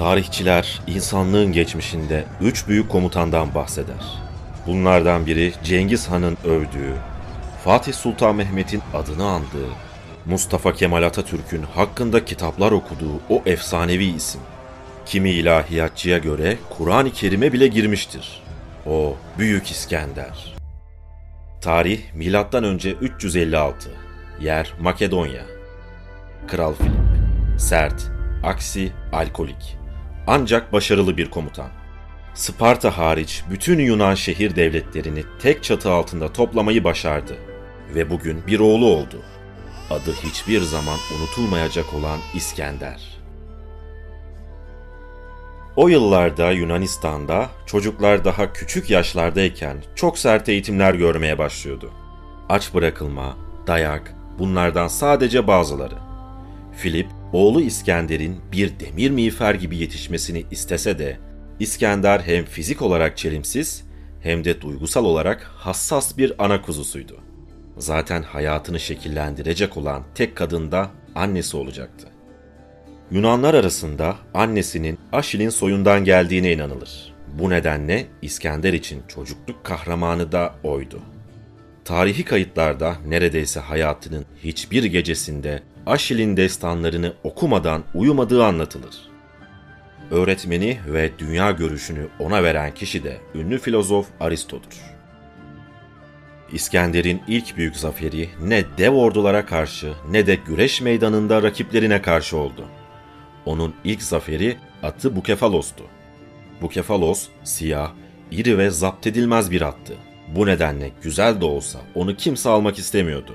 Tarihçiler insanlığın geçmişinde üç büyük komutandan bahseder. Bunlardan biri Cengiz Han'ın övdüğü, Fatih Sultan Mehmet'in adını andığı, Mustafa Kemal Atatürk'ün hakkında kitaplar okuduğu o efsanevi isim. Kimi ilahiyatçıya göre Kur'an-ı Kerim'e bile girmiştir. O Büyük İskender. Tarih milattan önce 356. Yer Makedonya. Kral Filip. Sert, aksi, alkolik. Ancak başarılı bir komutan. Sparta hariç bütün Yunan şehir devletlerini tek çatı altında toplamayı başardı ve bugün bir oğlu oldu. Adı hiçbir zaman unutulmayacak olan İskender. O yıllarda Yunanistan'da çocuklar daha küçük yaşlardayken çok sert eğitimler görmeye başlıyordu. Aç bırakılma, dayak, bunlardan sadece bazıları. Filip, oğlu İskender'in bir demir miğfer gibi yetişmesini istese de, İskender hem fizik olarak çelimsiz hem de duygusal olarak hassas bir ana kuzusuydu. Zaten hayatını şekillendirecek olan tek kadın da annesi olacaktı. Yunanlar arasında annesinin Aşil'in soyundan geldiğine inanılır. Bu nedenle İskender için çocukluk kahramanı da oydu. Tarihi kayıtlarda neredeyse hayatının hiçbir gecesinde Aşil'in destanlarını okumadan uyumadığı anlatılır. Öğretmeni ve dünya görüşünü ona veren kişi de ünlü filozof Aristo'dur. İskender'in ilk büyük zaferi ne dev ordulara karşı ne de güreş meydanında rakiplerine karşı oldu. Onun ilk zaferi atı Bukefalos'tu. Bukefalos siyah, iri ve zapt edilmez bir attı. Bu nedenle güzel de olsa onu kimse almak istemiyordu.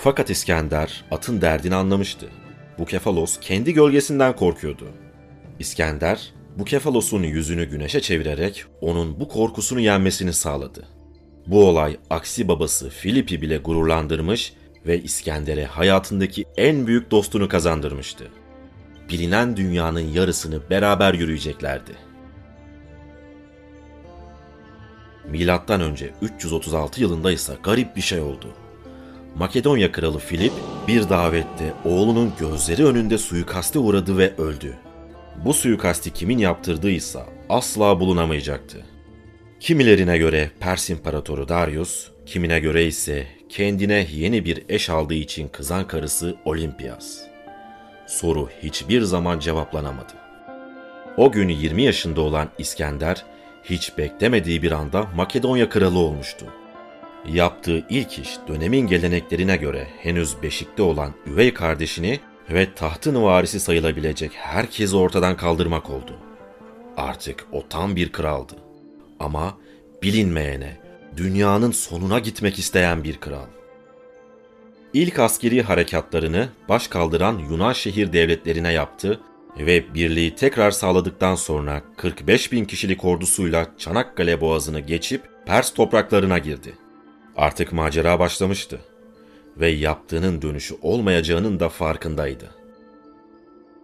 Fakat İskender atın derdini anlamıştı. Bukefalos kendi gölgesinden korkuyordu. İskender, Bukefalos'un yüzünü güneşe çevirerek onun bu korkusunu yenmesini sağladı. Bu olay aksi babası Filip'i bile gururlandırmış ve İskender'e hayatındaki en büyük dostunu kazandırmıştı. Bilinen dünyanın yarısını beraber yürüyeceklerdi. Milattan önce 336 yılında ise garip bir şey oldu. Makedonya kralı Filip bir davette oğlunun gözleri önünde suikaste uğradı ve öldü. Bu suikasti kimin yaptırdıysa asla bulunamayacaktı. Kimilerine göre Pers İmparatoru Darius, kimine göre ise kendine yeni bir eş aldığı için kızan karısı Olimpias. Soru hiçbir zaman cevaplanamadı. O gün 20 yaşında olan İskender, hiç beklemediği bir anda Makedonya kralı olmuştu. Yaptığı ilk iş dönemin geleneklerine göre henüz beşikte olan üvey kardeşini ve tahtın varisi sayılabilecek herkesi ortadan kaldırmak oldu. Artık o tam bir kraldı. Ama bilinmeyene, dünyanın sonuna gitmek isteyen bir kral. İlk askeri harekatlarını baş kaldıran Yunan şehir devletlerine yaptı ve birliği tekrar sağladıktan sonra 45 bin kişilik ordusuyla Çanakkale boğazını geçip Pers topraklarına girdi. Artık macera başlamıştı ve yaptığının dönüşü olmayacağının da farkındaydı.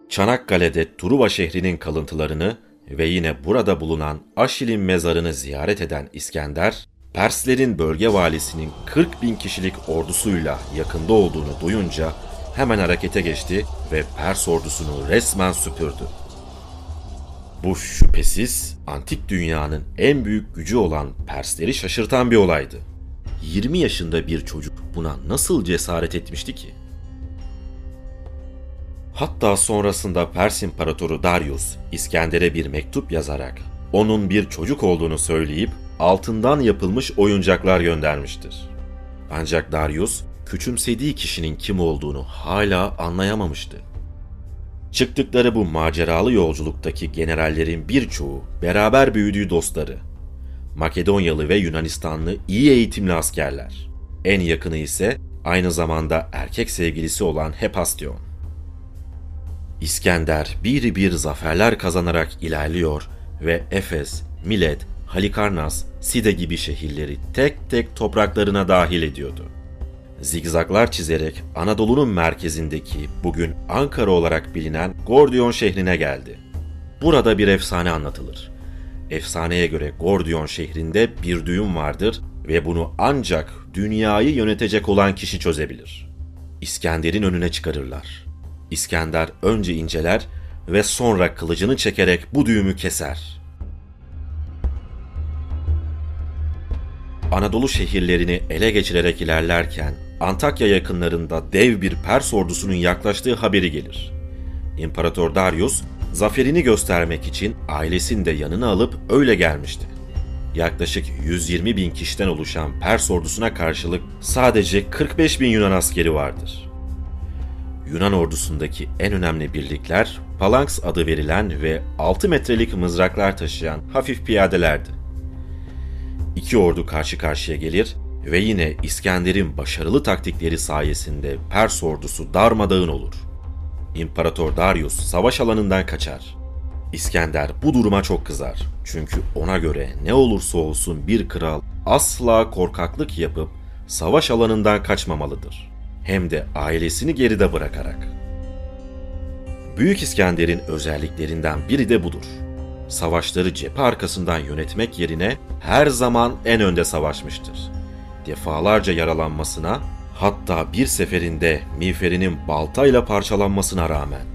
Çanakkale'de Truva şehrinin kalıntılarını ve yine burada bulunan Aşil'in mezarını ziyaret eden İskender, Perslerin bölge valisinin 40 bin kişilik ordusuyla yakında olduğunu duyunca hemen harekete geçti ve Pers ordusunu resmen süpürdü. Bu şüphesiz antik dünyanın en büyük gücü olan Persleri şaşırtan bir olaydı. 20 yaşında bir çocuk buna nasıl cesaret etmişti ki? Hatta sonrasında Pers İmparatoru Darius İskender'e bir mektup yazarak onun bir çocuk olduğunu söyleyip altından yapılmış oyuncaklar göndermiştir. Ancak Darius küçümsediği kişinin kim olduğunu hala anlayamamıştı. Çıktıkları bu maceralı yolculuktaki generallerin birçoğu beraber büyüdüğü dostları. Makedonyalı ve Yunanistanlı iyi eğitimli askerler. En yakını ise aynı zamanda erkek sevgilisi olan Hepastion. İskender bir bir zaferler kazanarak ilerliyor ve Efes, Milet, Halikarnas, Side gibi şehirleri tek tek topraklarına dahil ediyordu. Zigzaglar çizerek Anadolu'nun merkezindeki bugün Ankara olarak bilinen Gordion şehrine geldi. Burada bir efsane anlatılır. Efsaneye göre Gordion şehrinde bir düğün vardır ve bunu ancak dünyayı yönetecek olan kişi çözebilir. İskender'in önüne çıkarırlar. İskender önce inceler ve sonra kılıcını çekerek bu düğümü keser. Anadolu şehirlerini ele geçirerek ilerlerken Antakya yakınlarında dev bir Pers ordusunun yaklaştığı haberi gelir. İmparator Darius zaferini göstermek için ailesini de yanına alıp öyle gelmişti. Yaklaşık 120 bin kişiden oluşan Pers ordusuna karşılık sadece 45 bin Yunan askeri vardır. Yunan ordusundaki en önemli birlikler Phalanx adı verilen ve 6 metrelik mızraklar taşıyan hafif piyadelerdi. İki ordu karşı karşıya gelir ve yine İskender'in başarılı taktikleri sayesinde Pers ordusu darmadağın olur. İmparator Darius savaş alanından kaçar. İskender bu duruma çok kızar. Çünkü ona göre ne olursa olsun bir kral asla korkaklık yapıp savaş alanından kaçmamalıdır. Hem de ailesini geride bırakarak. Büyük İskender'in özelliklerinden biri de budur. Savaşları cephe arkasından yönetmek yerine her zaman en önde savaşmıştır. Defalarca yaralanmasına, hatta bir seferinde miğferinin baltayla parçalanmasına rağmen.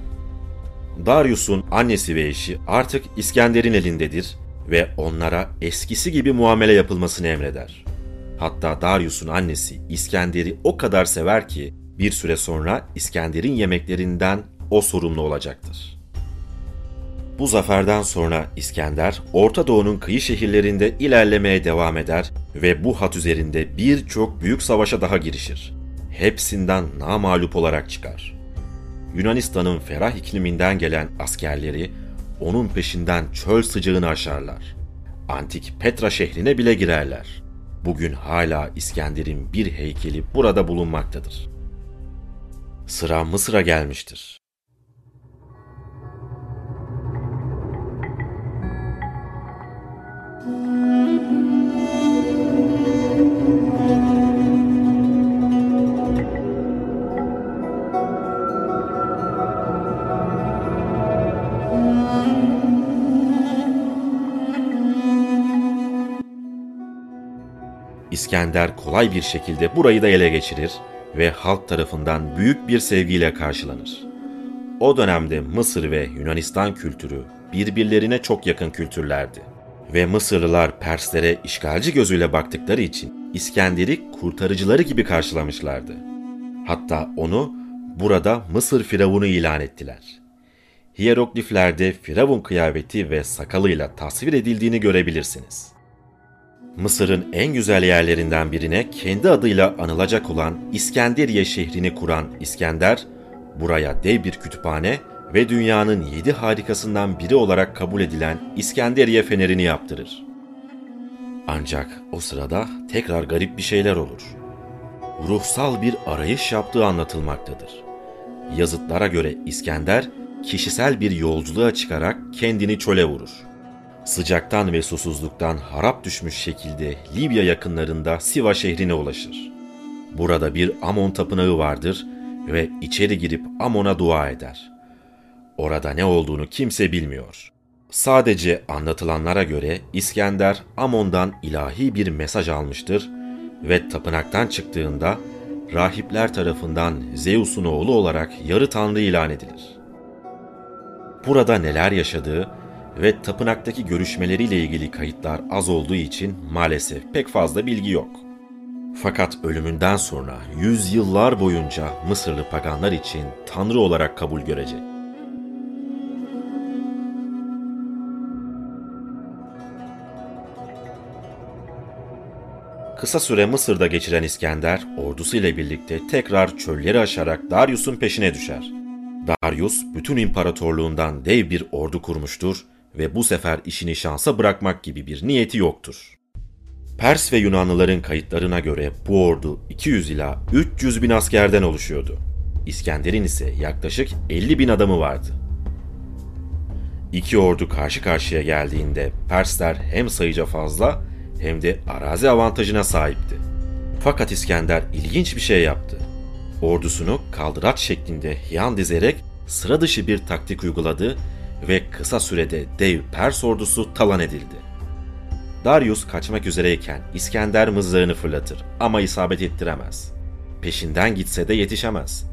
Darius'un annesi ve eşi artık İskender'in elindedir ve onlara eskisi gibi muamele yapılmasını emreder. Hatta Darius'un annesi İskender'i o kadar sever ki bir süre sonra İskender'in yemeklerinden o sorumlu olacaktır. Bu zaferden sonra İskender, Orta Doğu'nun kıyı şehirlerinde ilerlemeye devam eder ve bu hat üzerinde birçok büyük savaşa daha girişir. Hepsinden namalup olarak çıkar. Yunanistan'ın ferah ikliminden gelen askerleri onun peşinden çöl sıcağını aşarlar. Antik Petra şehrine bile girerler. Bugün hala İskender'in bir heykeli burada bulunmaktadır. Sıra Mısır'a gelmiştir. İskender kolay bir şekilde burayı da ele geçirir ve halk tarafından büyük bir sevgiyle karşılanır. O dönemde Mısır ve Yunanistan kültürü birbirlerine çok yakın kültürlerdi. Ve Mısırlılar Perslere işgalci gözüyle baktıkları için İskender'i kurtarıcıları gibi karşılamışlardı. Hatta onu burada Mısır firavunu ilan ettiler. Hierogliflerde firavun kıyafeti ve sakalıyla tasvir edildiğini görebilirsiniz. Mısır'ın en güzel yerlerinden birine kendi adıyla anılacak olan İskenderiye şehrini kuran İskender, buraya dev bir kütüphane ve dünyanın yedi harikasından biri olarak kabul edilen İskenderiye fenerini yaptırır. Ancak o sırada tekrar garip bir şeyler olur. Ruhsal bir arayış yaptığı anlatılmaktadır. Yazıtlara göre İskender, kişisel bir yolculuğa çıkarak kendini çöle vurur sıcaktan ve susuzluktan harap düşmüş şekilde Libya yakınlarında Siva şehrine ulaşır. Burada bir Amon tapınağı vardır ve içeri girip Amon'a dua eder. Orada ne olduğunu kimse bilmiyor. Sadece anlatılanlara göre İskender Amon'dan ilahi bir mesaj almıştır ve tapınaktan çıktığında rahipler tarafından Zeus'un oğlu olarak yarı tanrı ilan edilir. Burada neler yaşadığı ve tapınaktaki görüşmeleriyle ilgili kayıtlar az olduğu için maalesef pek fazla bilgi yok. Fakat ölümünden sonra yüzyıllar boyunca Mısırlı paganlar için tanrı olarak kabul görecek. Kısa süre Mısır'da geçiren İskender, ordusuyla birlikte tekrar çölleri aşarak Darius'un peşine düşer. Darius, bütün imparatorluğundan dev bir ordu kurmuştur ve bu sefer işini şansa bırakmak gibi bir niyeti yoktur. Pers ve Yunanlıların kayıtlarına göre bu ordu 200 ila 300 bin askerden oluşuyordu. İskender'in ise yaklaşık 50 bin adamı vardı. İki ordu karşı karşıya geldiğinde Persler hem sayıca fazla hem de arazi avantajına sahipti. Fakat İskender ilginç bir şey yaptı. Ordusunu kaldıraç şeklinde yan dizerek sıra dışı bir taktik uyguladı ve kısa sürede dev Pers ordusu talan edildi. Darius kaçmak üzereyken İskender mızrağını fırlatır ama isabet ettiremez. Peşinden gitse de yetişemez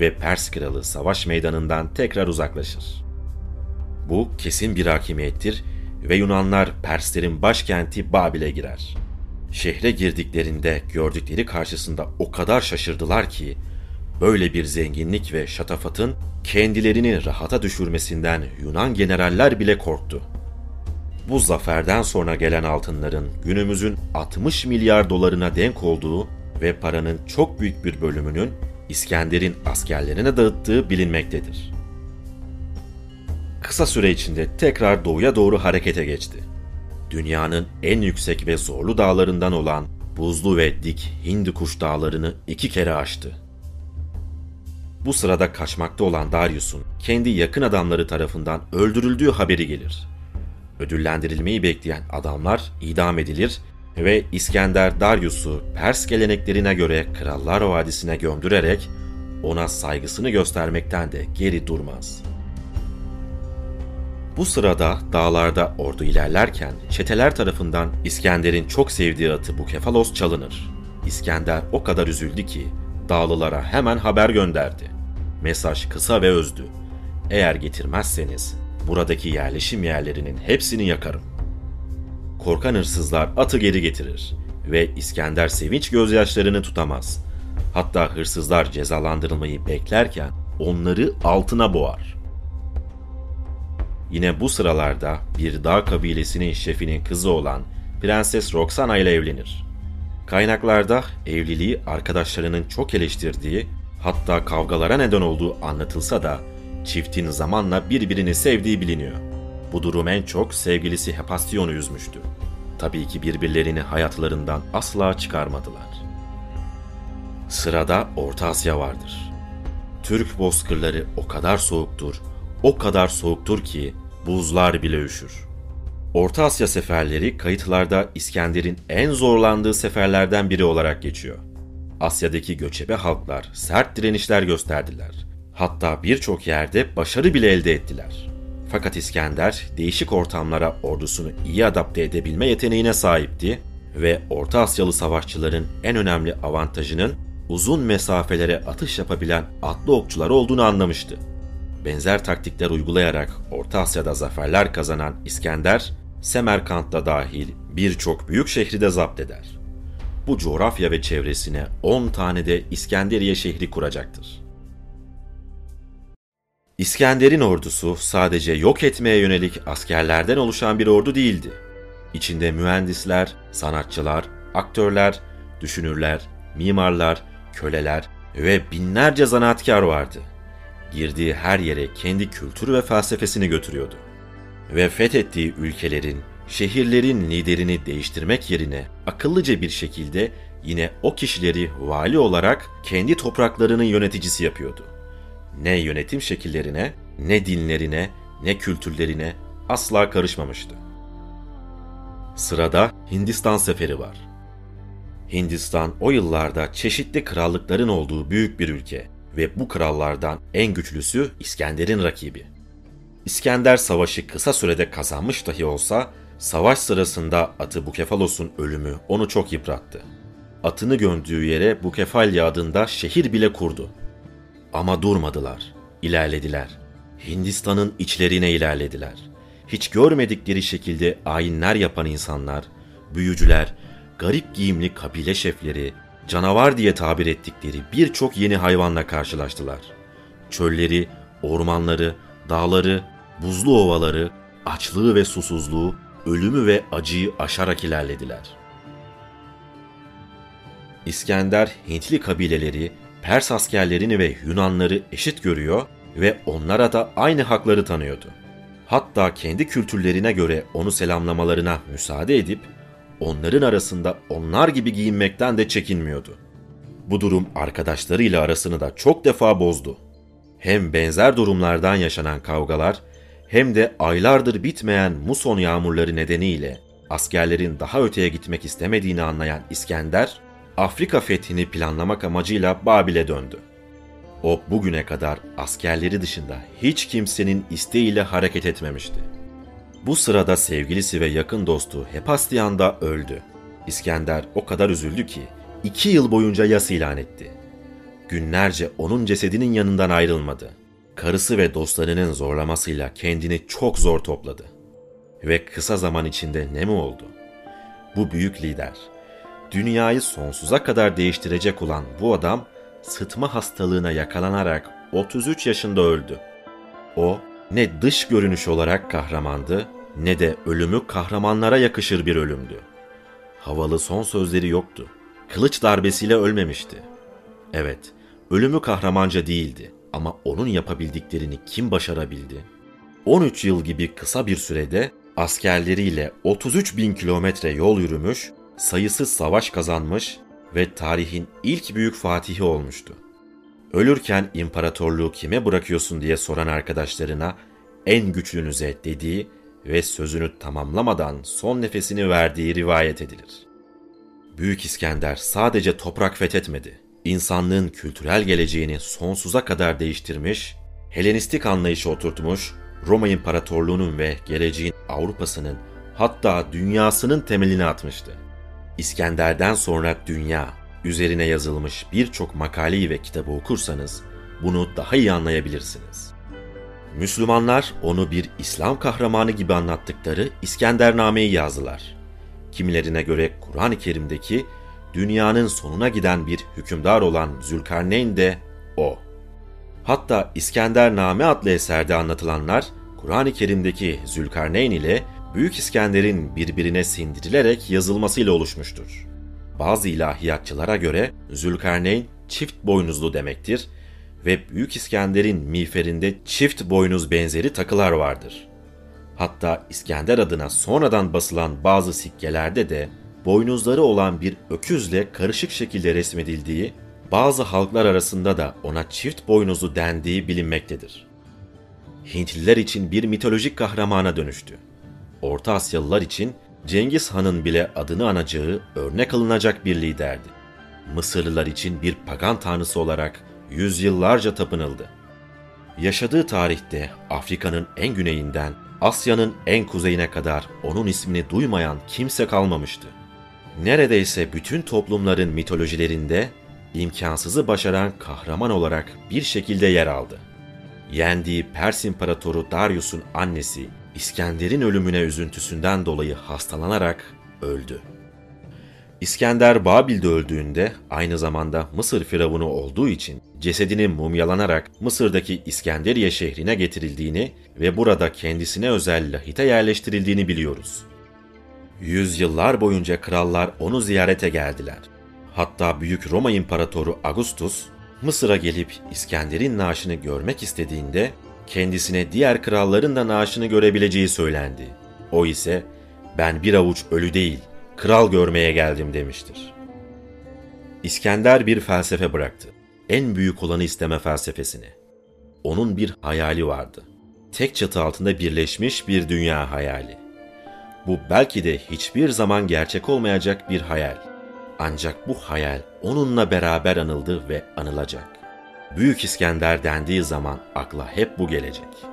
ve Pers kralı savaş meydanından tekrar uzaklaşır. Bu kesin bir hakimiyettir ve Yunanlar Perslerin başkenti Babil'e girer. Şehre girdiklerinde gördükleri karşısında o kadar şaşırdılar ki böyle bir zenginlik ve şatafatın kendilerini rahata düşürmesinden Yunan generaller bile korktu. Bu zaferden sonra gelen altınların günümüzün 60 milyar dolarına denk olduğu ve paranın çok büyük bir bölümünün İskender'in askerlerine dağıttığı bilinmektedir. Kısa süre içinde tekrar doğuya doğru harekete geçti. Dünyanın en yüksek ve zorlu dağlarından olan buzlu ve dik Hindikuş dağlarını iki kere aştı. Bu sırada kaçmakta olan Darius'un kendi yakın adamları tarafından öldürüldüğü haberi gelir. Ödüllendirilmeyi bekleyen adamlar idam edilir ve İskender Darius'u Pers geleneklerine göre Krallar Vadisi'ne gömdürerek ona saygısını göstermekten de geri durmaz. Bu sırada dağlarda ordu ilerlerken çeteler tarafından İskender'in çok sevdiği atı Bukefalos çalınır. İskender o kadar üzüldü ki dağlılara hemen haber gönderdi. Mesaj kısa ve özdü. Eğer getirmezseniz buradaki yerleşim yerlerinin hepsini yakarım. Korkan hırsızlar atı geri getirir ve İskender sevinç gözyaşlarını tutamaz. Hatta hırsızlar cezalandırılmayı beklerken onları altına boğar. Yine bu sıralarda bir dağ kabilesinin şefinin kızı olan Prenses Roxana ile evlenir. Kaynaklarda evliliği arkadaşlarının çok eleştirdiği, hatta kavgalara neden olduğu anlatılsa da çiftin zamanla birbirini sevdiği biliniyor. Bu durum en çok sevgilisi Hephastyon'u üzmüştü. Tabii ki birbirlerini hayatlarından asla çıkarmadılar. Sırada Orta Asya vardır. Türk bozkırları o kadar soğuktur, o kadar soğuktur ki buzlar bile üşür. Orta Asya seferleri kayıtlarda İskender'in en zorlandığı seferlerden biri olarak geçiyor. Asya'daki göçebe halklar sert direnişler gösterdiler. Hatta birçok yerde başarı bile elde ettiler. Fakat İskender değişik ortamlara ordusunu iyi adapte edebilme yeteneğine sahipti ve Orta Asyalı savaşçıların en önemli avantajının uzun mesafelere atış yapabilen atlı okçular olduğunu anlamıştı. Benzer taktikler uygulayarak Orta Asya'da zaferler kazanan İskender, Semerkant'ta dahil birçok büyük şehri de zapt eder. Bu coğrafya ve çevresine 10 tane de İskenderiye şehri kuracaktır. İskender'in ordusu sadece yok etmeye yönelik askerlerden oluşan bir ordu değildi. İçinde mühendisler, sanatçılar, aktörler, düşünürler, mimarlar, köleler ve binlerce zanaatkar vardı. Girdiği her yere kendi kültür ve felsefesini götürüyordu. Ve fethettiği ülkelerin, şehirlerin liderini değiştirmek yerine akıllıca bir şekilde yine o kişileri vali olarak kendi topraklarının yöneticisi yapıyordu. Ne yönetim şekillerine, ne dinlerine, ne kültürlerine asla karışmamıştı. Sırada Hindistan seferi var. Hindistan o yıllarda çeşitli krallıkların olduğu büyük bir ülke ve bu krallardan en güçlüsü İskender'in rakibi. İskender savaşı kısa sürede kazanmış dahi olsa savaş sırasında atı Bukefalos'un ölümü onu çok yıprattı. Atını gömdüğü yere Bukefalya adında şehir bile kurdu. Ama durmadılar, ilerlediler. Hindistan'ın içlerine ilerlediler. Hiç görmedikleri şekilde ayinler yapan insanlar, büyücüler, garip giyimli kabile şefleri, canavar diye tabir ettikleri birçok yeni hayvanla karşılaştılar. Çölleri, ormanları, dağları, buzlu ovaları, açlığı ve susuzluğu, ölümü ve acıyı aşarak ilerlediler. İskender Hintli kabileleri, Pers askerlerini ve Yunanları eşit görüyor ve onlara da aynı hakları tanıyordu. Hatta kendi kültürlerine göre onu selamlamalarına müsaade edip onların arasında onlar gibi giyinmekten de çekinmiyordu. Bu durum arkadaşlarıyla arasını da çok defa bozdu. Hem benzer durumlardan yaşanan kavgalar hem de aylardır bitmeyen muson yağmurları nedeniyle askerlerin daha öteye gitmek istemediğini anlayan İskender, Afrika fethini planlamak amacıyla Babil'e döndü. O bugüne kadar askerleri dışında hiç kimsenin isteğiyle hareket etmemişti. Bu sırada sevgilisi ve yakın dostu Hephastian da öldü. İskender o kadar üzüldü ki iki yıl boyunca yas ilan etti. Günlerce onun cesedinin yanından ayrılmadı. Karısı ve dostlarının zorlamasıyla kendini çok zor topladı. Ve kısa zaman içinde ne mi oldu? Bu büyük lider, dünyayı sonsuza kadar değiştirecek olan bu adam sıtma hastalığına yakalanarak 33 yaşında öldü. O ne dış görünüş olarak kahramandı ne de ölümü kahramanlara yakışır bir ölümdü. Havalı son sözleri yoktu. Kılıç darbesiyle ölmemişti. Evet, ölümü kahramanca değildi ama onun yapabildiklerini kim başarabildi? 13 yıl gibi kısa bir sürede askerleriyle 33 bin kilometre yol yürümüş, sayısız savaş kazanmış ve tarihin ilk büyük fatihi olmuştu. Ölürken imparatorluğu kime bırakıyorsun diye soran arkadaşlarına en güçlünüze dediği ve sözünü tamamlamadan son nefesini verdiği rivayet edilir. Büyük İskender sadece toprak fethetmedi. İnsanlığın kültürel geleceğini sonsuza kadar değiştirmiş, Helenistik anlayışı oturtmuş, Roma İmparatorluğu'nun ve geleceğin Avrupa'sının hatta dünyasının temelini atmıştı. İskender'den sonra dünya üzerine yazılmış birçok makaleyi ve kitabı okursanız bunu daha iyi anlayabilirsiniz. Müslümanlar onu bir İslam kahramanı gibi anlattıkları İskendername'yi yazdılar. Kimilerine göre Kur'an-ı Kerim'deki dünyanın sonuna giden bir hükümdar olan Zülkarneyn de o. Hatta İskendername adlı eserde anlatılanlar Kur'an-ı Kerim'deki Zülkarneyn ile Büyük İskender'in birbirine sindirilerek yazılmasıyla oluşmuştur. Bazı ilahiyatçılara göre Zülkarneyn çift boynuzlu demektir ve Büyük İskender'in miğferinde çift boynuz benzeri takılar vardır. Hatta İskender adına sonradan basılan bazı sikkelerde de boynuzları olan bir öküzle karışık şekilde resmedildiği, bazı halklar arasında da ona çift boynuzlu dendiği bilinmektedir. Hintliler için bir mitolojik kahramana dönüştü. Orta Asyalılar için Cengiz Han'ın bile adını anacağı örnek alınacak bir liderdi. Mısırlılar için bir pagan tanrısı olarak yüzyıllarca tapınıldı. Yaşadığı tarihte Afrika'nın en güneyinden Asya'nın en kuzeyine kadar onun ismini duymayan kimse kalmamıştı. Neredeyse bütün toplumların mitolojilerinde imkansızı başaran kahraman olarak bir şekilde yer aldı. Yendiği Pers İmparatoru Darius'un annesi İskender'in ölümüne üzüntüsünden dolayı hastalanarak öldü. İskender Babil'de öldüğünde aynı zamanda Mısır firavunu olduğu için cesedinin mumyalanarak Mısır'daki İskenderiye şehrine getirildiğini ve burada kendisine özel lahite yerleştirildiğini biliyoruz. Yüzyıllar boyunca krallar onu ziyarete geldiler. Hatta Büyük Roma İmparatoru Augustus, Mısır'a gelip İskender'in naaşını görmek istediğinde kendisine diğer kralların da naaşını görebileceği söylendi. O ise ben bir avuç ölü değil, kral görmeye geldim demiştir. İskender bir felsefe bıraktı. En büyük olanı isteme felsefesini. Onun bir hayali vardı. Tek çatı altında birleşmiş bir dünya hayali. Bu belki de hiçbir zaman gerçek olmayacak bir hayal. Ancak bu hayal onunla beraber anıldı ve anılacak. Büyük İskender dendiği zaman akla hep bu gelecek.